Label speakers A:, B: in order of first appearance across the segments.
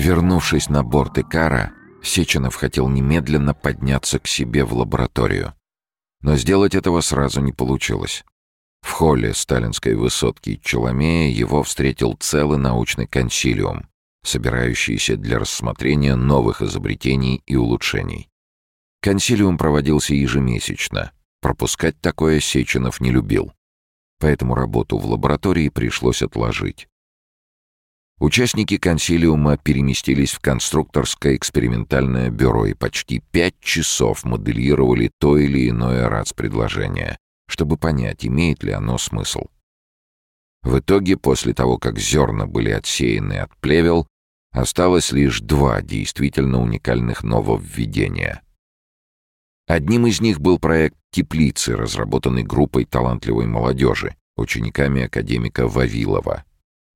A: Вернувшись на борт Икара, Сеченов хотел немедленно подняться к себе в лабораторию. Но сделать этого сразу не получилось. В холле сталинской высотки Челомея его встретил целый научный консилиум, собирающийся для рассмотрения новых изобретений и улучшений. Консилиум проводился ежемесячно. Пропускать такое Сеченов не любил. Поэтому работу в лаборатории пришлось отложить. Участники консилиума переместились в конструкторское экспериментальное бюро и почти пять часов моделировали то или иное РАЦ-предложение, чтобы понять, имеет ли оно смысл. В итоге, после того, как зерна были отсеяны от плевел, осталось лишь два действительно уникальных нововведения. Одним из них был проект «Теплицы», разработанный группой талантливой молодежи, учениками академика Вавилова.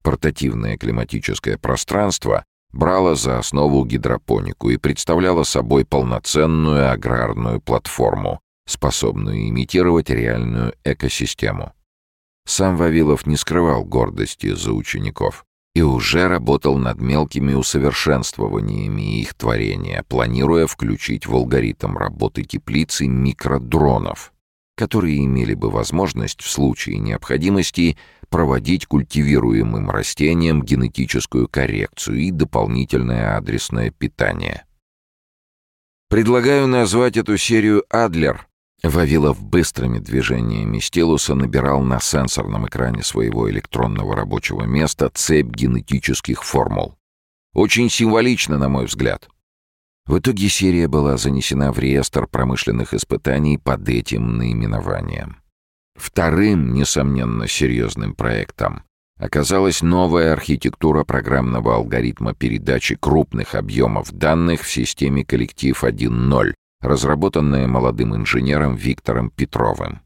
A: Портативное климатическое пространство брало за основу гидропонику и представляло собой полноценную аграрную платформу, способную имитировать реальную экосистему. Сам Вавилов не скрывал гордости за учеников и уже работал над мелкими усовершенствованиями их творения, планируя включить в алгоритм работы теплицы микродронов, которые имели бы возможность в случае необходимости проводить культивируемым растениям генетическую коррекцию и дополнительное адресное питание. Предлагаю назвать эту серию «Адлер», Вавилов быстрыми движениями стилуса набирал на сенсорном экране своего электронного рабочего места цепь генетических формул. Очень символично, на мой взгляд. В итоге серия была занесена в реестр промышленных испытаний под этим наименованием. Вторым, несомненно, серьезным проектом оказалась новая архитектура программного алгоритма передачи крупных объемов данных в системе коллектив 1.0, разработанная молодым инженером Виктором Петровым.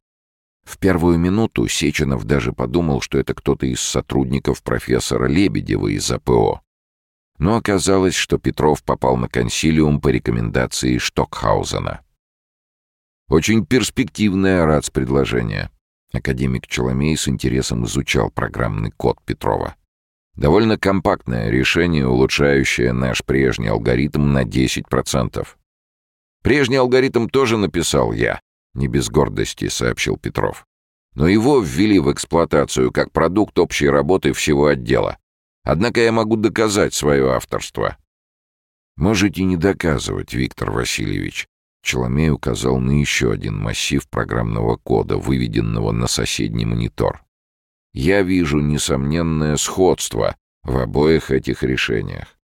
A: В первую минуту Сеченов даже подумал, что это кто-то из сотрудников профессора Лебедева из АПО. Но оказалось, что Петров попал на консилиум по рекомендации Штокхаузена. Очень перспективное РАЦ-предложение. Академик Челомей с интересом изучал программный код Петрова. Довольно компактное решение, улучшающее наш прежний алгоритм на 10%. Прежний алгоритм тоже написал я, не без гордости, сообщил Петров. Но его ввели в эксплуатацию как продукт общей работы всего отдела. Однако я могу доказать свое авторство. Можете не доказывать, Виктор Васильевич. Челомей указал на еще один массив программного кода, выведенного на соседний монитор. Я вижу несомненное сходство в обоих этих решениях.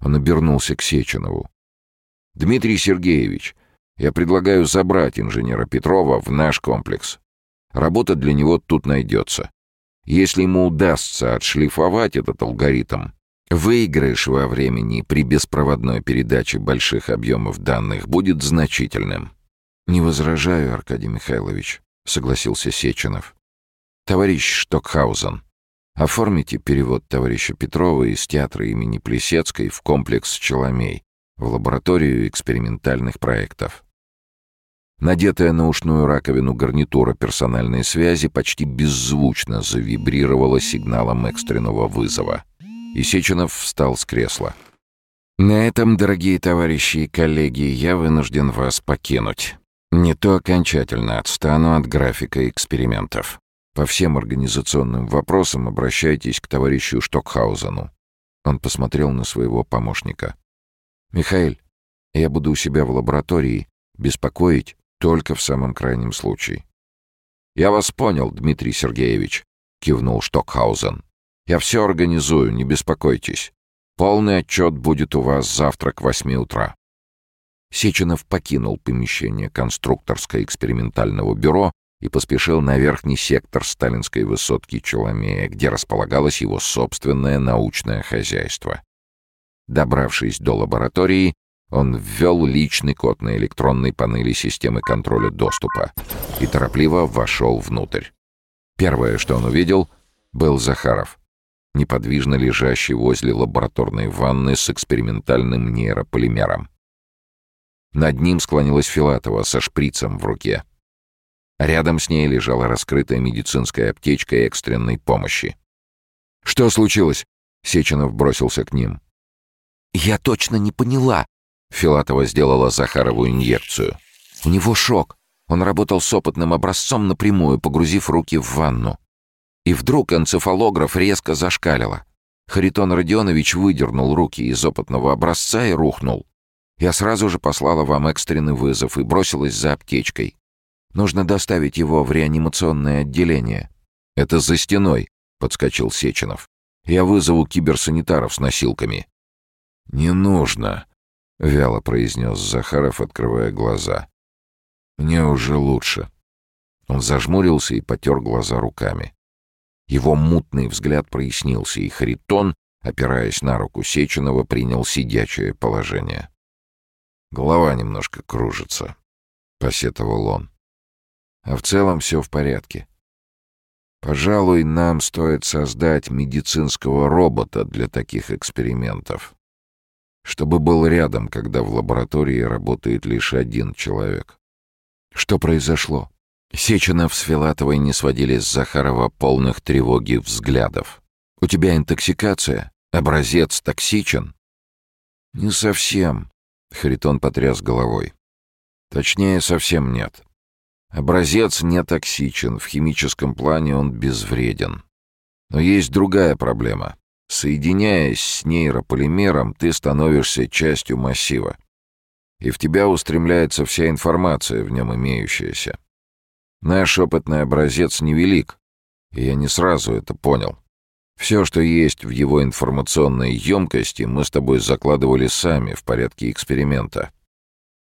A: Он обернулся к Сеченову. «Дмитрий Сергеевич, я предлагаю забрать инженера Петрова в наш комплекс. Работа для него тут найдется. Если ему удастся отшлифовать этот алгоритм, выигрыш во времени при беспроводной передаче больших объемов данных будет значительным». «Не возражаю, Аркадий Михайлович», — согласился Сеченов. «Товарищ Штокхаузен, оформите перевод товарища Петрова из театра имени Плесецкой в комплекс «Челомей» в лабораторию экспериментальных проектов. Надетая на ушную раковину гарнитура персональной связи почти беззвучно завибрировала сигналом экстренного вызова. И встал с кресла. «На этом, дорогие товарищи и коллеги, я вынужден вас покинуть. Не то окончательно отстану от графика экспериментов. По всем организационным вопросам обращайтесь к товарищу Штокхаузену». Он посмотрел на своего помощника. «Михаил, я буду у себя в лаборатории, беспокоить только в самом крайнем случае». «Я вас понял, Дмитрий Сергеевич», — кивнул Штокхаузен. «Я все организую, не беспокойтесь. Полный отчет будет у вас завтра к восьми утра». Сеченов покинул помещение конструкторско-экспериментального бюро и поспешил на верхний сектор сталинской высотки Челомея, где располагалось его собственное научное хозяйство. Добравшись до лаборатории, он ввел личный код на электронной панели системы контроля доступа и торопливо вошел внутрь. Первое, что он увидел, был Захаров, неподвижно лежащий возле лабораторной ванны с экспериментальным нейрополимером. Над ним склонилась Филатова со шприцем в руке. Рядом с ней лежала раскрытая медицинская аптечка экстренной помощи. «Что случилось?» — Сеченов бросился к ним. «Я точно не поняла!» Филатова сделала Захарову инъекцию. «У него шок. Он работал с опытным образцом напрямую, погрузив руки в ванну. И вдруг энцефалограф резко зашкалило. Харитон Родионович выдернул руки из опытного образца и рухнул. Я сразу же послала вам экстренный вызов и бросилась за аптечкой. Нужно доставить его в реанимационное отделение. Это за стеной, подскочил Сеченов. Я вызову киберсанитаров с носилками. Не нужно, вяло произнес Захаров, открывая глаза. Мне уже лучше. Он зажмурился и потер глаза руками. Его мутный взгляд прояснился, и Харитон, опираясь на руку Сеченова, принял сидячее положение. Голова немножко кружится, — посетовал он. А в целом все в порядке. Пожалуй, нам стоит создать медицинского робота для таких экспериментов. Чтобы был рядом, когда в лаборатории работает лишь один человек. Что произошло? Сеченов с Филатовой не сводили с Захарова полных тревоги взглядов. «У тебя интоксикация? Образец токсичен?» «Не совсем», Харитон потряс головой. Точнее, совсем нет. Образец не токсичен, в химическом плане он безвреден. Но есть другая проблема. Соединяясь с нейрополимером, ты становишься частью массива. И в тебя устремляется вся информация, в нем имеющаяся. Наш опытный образец невелик, и я не сразу это понял. Все, что есть в его информационной емкости, мы с тобой закладывали сами в порядке эксперимента.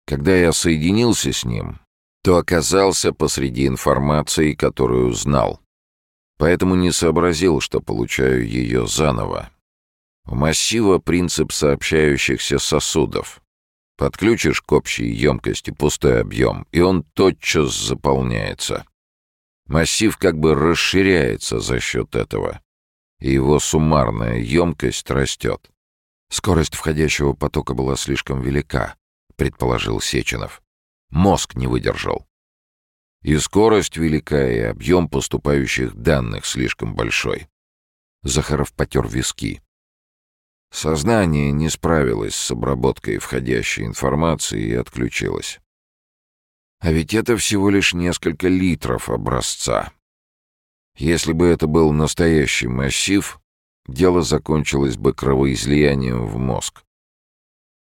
A: Когда я соединился с ним, то оказался посреди информации, которую знал. Поэтому не сообразил, что получаю ее заново. У массива принцип сообщающихся сосудов. Подключишь к общей емкости пустой объем, и он тотчас заполняется. Массив как бы расширяется за счет этого и его суммарная емкость растет. Скорость входящего потока была слишком велика, предположил Сеченов. Мозг не выдержал. И скорость велика, и объем поступающих данных слишком большой. Захаров потер виски. Сознание не справилось с обработкой входящей информации и отключилось. А ведь это всего лишь несколько литров образца. Если бы это был настоящий массив, дело закончилось бы кровоизлиянием в мозг.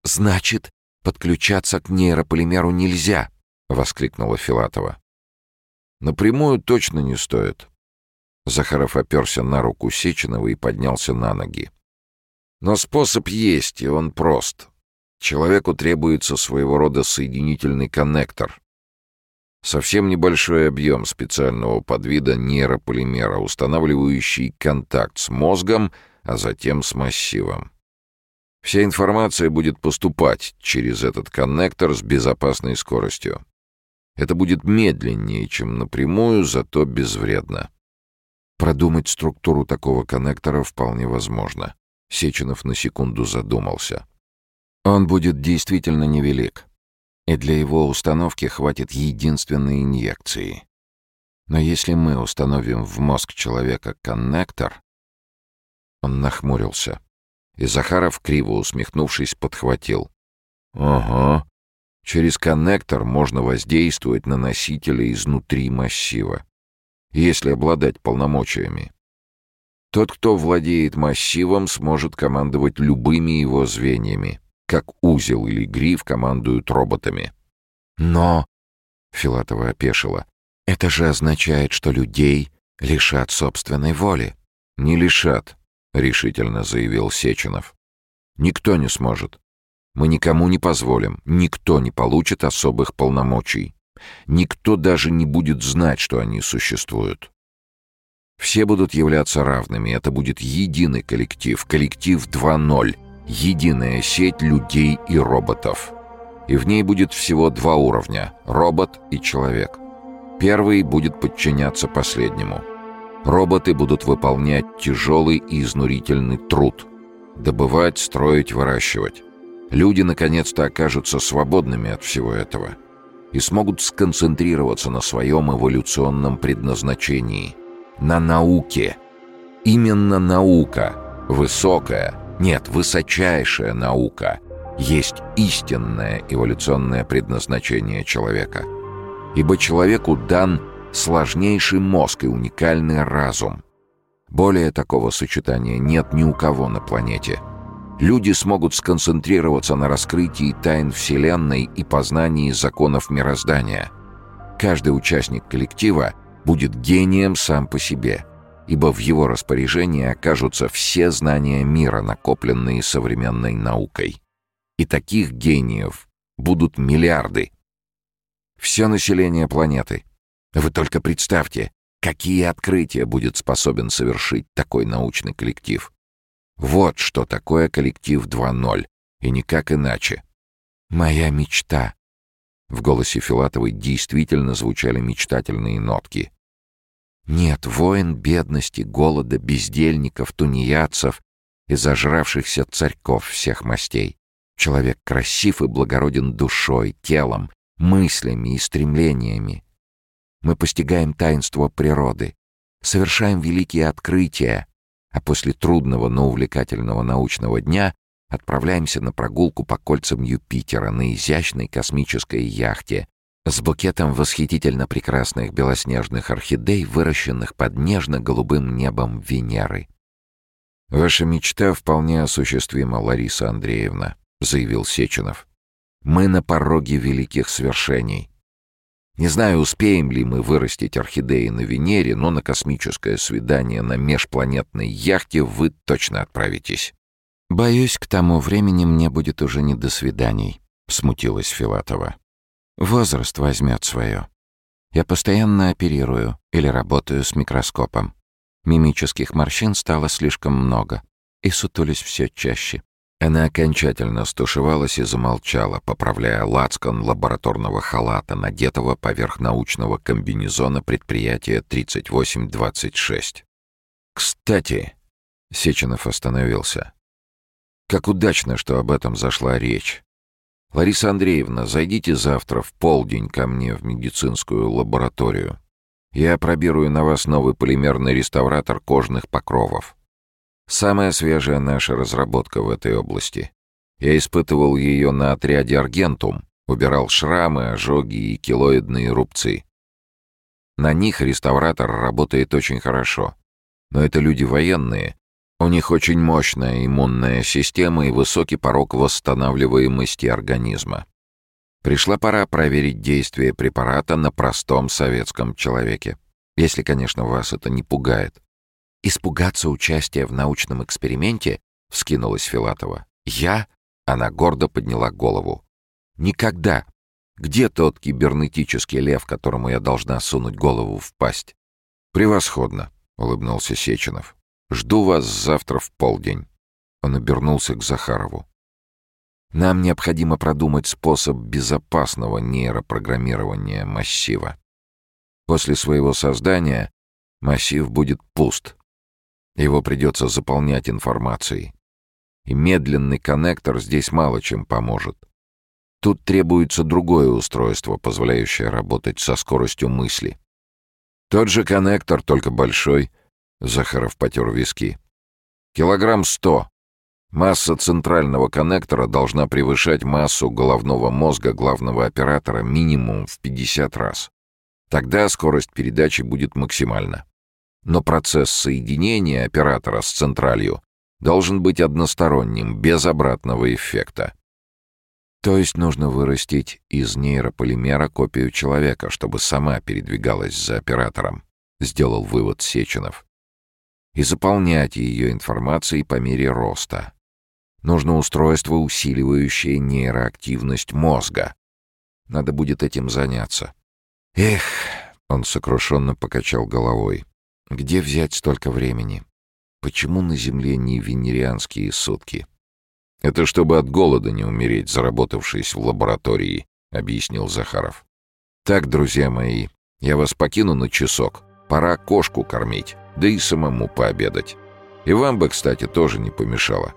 A: «Значит, подключаться к нейрополимеру нельзя!» — воскликнула Филатова. «Напрямую точно не стоит». Захаров оперся на руку Сеченова и поднялся на ноги. «Но способ есть, и он прост. Человеку требуется своего рода соединительный коннектор, Совсем небольшой объем специального подвида нейрополимера, устанавливающий контакт с мозгом, а затем с массивом. Вся информация будет поступать через этот коннектор с безопасной скоростью. Это будет медленнее, чем напрямую, зато безвредно. Продумать структуру такого коннектора вполне возможно. Сеченов на секунду задумался. Он будет действительно невелик и для его установки хватит единственной инъекции. Но если мы установим в мозг человека коннектор... Он нахмурился, и Захаров, криво усмехнувшись, подхватил. «Ага, через коннектор можно воздействовать на носителя изнутри массива, если обладать полномочиями. Тот, кто владеет массивом, сможет командовать любыми его звеньями как узел или гриф командуют роботами. Но, Филатова опешила, это же означает, что людей лишат собственной воли. Не лишат, решительно заявил Сеченов. Никто не сможет. Мы никому не позволим, никто не получит особых полномочий. Никто даже не будет знать, что они существуют. Все будут являться равными, это будет единый коллектив, коллектив 2.0, единая сеть людей и роботов. И в ней будет всего два уровня — робот и человек. Первый будет подчиняться последнему. Роботы будут выполнять тяжелый и изнурительный труд. Добывать, строить, выращивать. Люди наконец-то окажутся свободными от всего этого и смогут сконцентрироваться на своем эволюционном предназначении. На науке. Именно наука. Высокая, Нет, высочайшая наука есть истинное эволюционное предназначение человека. Ибо человеку дан сложнейший мозг и уникальный разум. Более такого сочетания нет ни у кого на планете. Люди смогут сконцентрироваться на раскрытии тайн Вселенной и познании законов мироздания. Каждый участник коллектива будет гением сам по себе, ибо в его распоряжении окажутся все знания мира, накопленные современной наукой. И таких гениев будут миллиарды. Все население планеты. Вы только представьте, какие открытия будет способен совершить такой научный коллектив. Вот что такое коллектив 2.0, и никак иначе. Моя мечта. В голосе Филатовой действительно звучали мечтательные нотки. Нет, воин бедности, голода, бездельников, тунеядцев и зажравшихся царьков всех мастей. Человек красив и благороден душой, телом, мыслями и стремлениями. Мы постигаем таинство природы, совершаем великие открытия, а после трудного, но увлекательного научного дня отправляемся на прогулку по кольцам Юпитера на изящной космической яхте с букетом восхитительно прекрасных белоснежных орхидей, выращенных под нежно-голубым небом Венеры. «Ваша мечта вполне осуществима, Лариса Андреевна», — заявил Сеченов. «Мы на пороге великих свершений. Не знаю, успеем ли мы вырастить орхидеи на Венере, но на космическое свидание на межпланетной яхте вы точно отправитесь». «Боюсь, к тому времени мне будет уже не до свиданий», — смутилась Филатова. Возраст возьмет свое. Я постоянно оперирую или работаю с микроскопом. Мимических морщин стало слишком много, и сутулись все чаще. Она окончательно стушевалась и замолчала, поправляя лацкан лабораторного халата, надетого поверх научного комбинезона предприятия 3826. «Кстати...» — Сеченов остановился. «Как удачно, что об этом зашла речь. «Лариса Андреевна, зайдите завтра в полдень ко мне в медицинскую лабораторию. Я пробирую на вас новый полимерный реставратор кожных покровов. Самая свежая наша разработка в этой области. Я испытывал ее на отряде «Аргентум», убирал шрамы, ожоги и килоидные рубцы. На них реставратор работает очень хорошо. Но это люди военные, у них очень мощная иммунная система и высокий порог восстанавливаемости организма. Пришла пора проверить действие препарата на простом советском человеке. Если, конечно, вас это не пугает. «Испугаться участия в научном эксперименте?» — вскинулась Филатова. «Я?» — она гордо подняла голову. «Никогда! Где тот кибернетический лев, которому я должна сунуть голову в пасть?» «Превосходно!» — улыбнулся Сеченов. Жду вас завтра в полдень». Он обернулся к Захарову. «Нам необходимо продумать способ безопасного нейропрограммирования массива. После своего создания массив будет пуст. Его придется заполнять информацией. И медленный коннектор здесь мало чем поможет. Тут требуется другое устройство, позволяющее работать со скоростью мысли. Тот же коннектор, только большой — Захаров потер виски. «Килограмм сто. Масса центрального коннектора должна превышать массу головного мозга главного оператора минимум в 50 раз. Тогда скорость передачи будет максимальна. Но процесс соединения оператора с централью должен быть односторонним, без обратного эффекта. То есть нужно вырастить из нейрополимера копию человека, чтобы сама передвигалась за оператором, сделал вывод Сеченов и заполнять ее информацией по мере роста. Нужно устройство, усиливающее нейроактивность мозга. Надо будет этим заняться. Эх, он сокрушенно покачал головой. Где взять столько времени? Почему на Земле не венерианские сутки? Это чтобы от голода не умереть, заработавшись в лаборатории, объяснил Захаров. Так, друзья мои, я вас покину на часок. Пора кошку кормить да и самому пообедать. И вам бы, кстати, тоже не помешало.